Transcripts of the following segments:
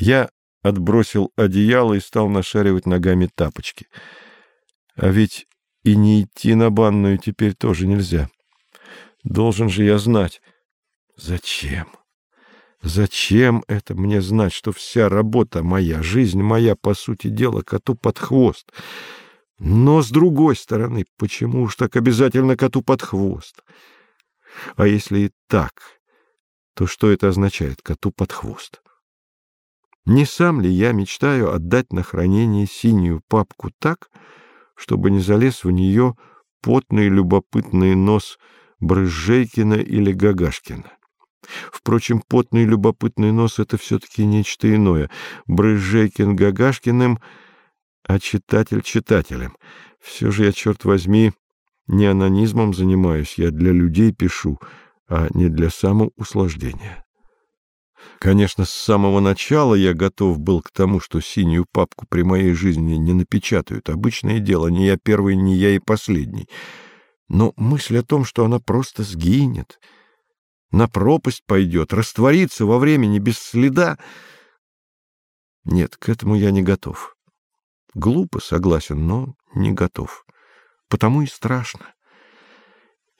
Я отбросил одеяло и стал нашаривать ногами тапочки. А ведь и не идти на банную теперь тоже нельзя. Должен же я знать. Зачем? Зачем это мне знать, что вся работа моя, жизнь моя, по сути дела, коту под хвост? Но, с другой стороны, почему уж так обязательно коту под хвост? А если и так, то что это означает коту под хвост? Не сам ли я мечтаю отдать на хранение синюю папку так, чтобы не залез в нее потный любопытный нос Брызжейкина или Гагашкина? Впрочем, потный любопытный нос — это все-таки нечто иное. Брызжейкин Гагашкиным, а читатель читателем. Все же я, черт возьми, не анонизмом занимаюсь, я для людей пишу, а не для самоуслаждения. Конечно, с самого начала я готов был к тому, что синюю папку при моей жизни не напечатают. Обычное дело, не я первый, не я и последний. Но мысль о том, что она просто сгинет на пропасть пойдет, растворится во времени без следа. Нет, к этому я не готов. Глупо, согласен, но не готов. Потому и страшно.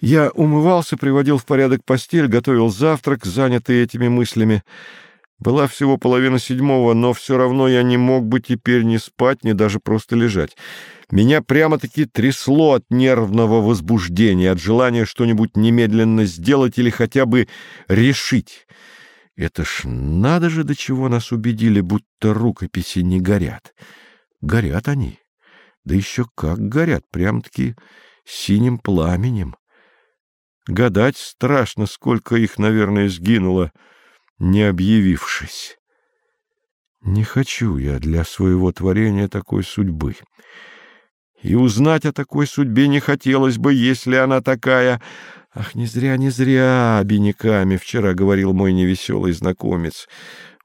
Я умывался, приводил в порядок постель, готовил завтрак, занятый этими мыслями. Была всего половина седьмого, но все равно я не мог бы теперь ни спать, ни даже просто лежать. Меня прямо-таки трясло от нервного возбуждения, от желания что-нибудь немедленно сделать или хотя бы решить. Это ж надо же, до чего нас убедили, будто рукописи не горят. Горят они. Да еще как горят, прям-таки синим пламенем. Гадать страшно, сколько их, наверное, сгинуло — не объявившись. Не хочу я для своего творения такой судьбы. И узнать о такой судьбе не хотелось бы, если она такая... Ах, не зря, не зря обиняками вчера говорил мой невеселый знакомец.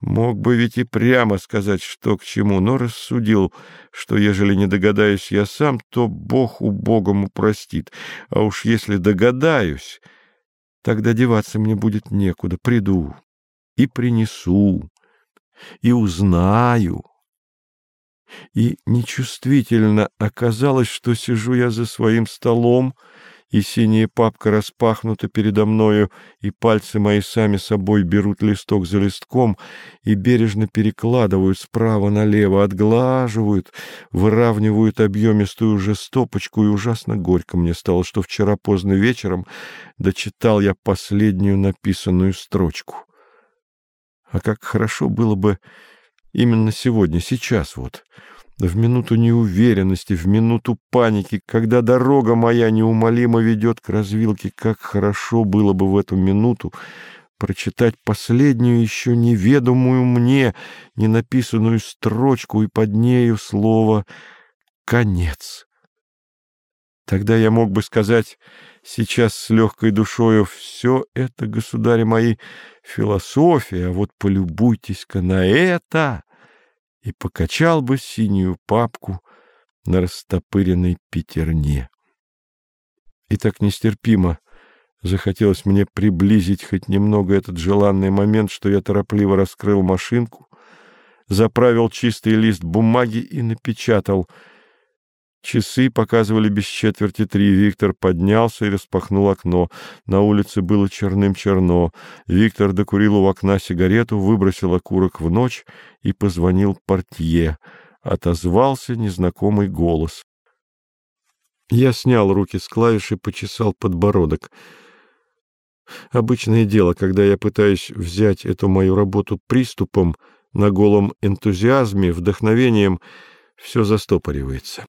Мог бы ведь и прямо сказать, что к чему, но рассудил, что ежели не догадаюсь я сам, то Бог убогому простит. А уж если догадаюсь, тогда деваться мне будет некуда, приду и принесу, и узнаю. И нечувствительно оказалось, что сижу я за своим столом, и синяя папка распахнута передо мною, и пальцы мои сами собой берут листок за листком и бережно перекладывают справа налево, отглаживают, выравнивают объемистую уже стопочку, и ужасно горько мне стало, что вчера поздно вечером дочитал я последнюю написанную строчку. А как хорошо было бы именно сегодня, сейчас вот, в минуту неуверенности, в минуту паники, когда дорога моя неумолимо ведет к развилке, как хорошо было бы в эту минуту прочитать последнюю еще неведомую мне, ненаписанную строчку и под нею слово «конец». Тогда я мог бы сказать сейчас с легкой душою «Все это, государи мои, философия, а вот полюбуйтесь-ка на это!» И покачал бы синюю папку на растопыренной пятерне. И так нестерпимо захотелось мне приблизить хоть немного этот желанный момент, что я торопливо раскрыл машинку, заправил чистый лист бумаги и напечатал — Часы показывали без четверти три. Виктор поднялся и распахнул окно. На улице было черным-черно. Виктор докурил у окна сигарету, выбросил окурок в ночь и позвонил портье. Отозвался незнакомый голос. Я снял руки с клавиш и почесал подбородок. Обычное дело, когда я пытаюсь взять эту мою работу приступом, на голом энтузиазме, вдохновением, все застопоривается.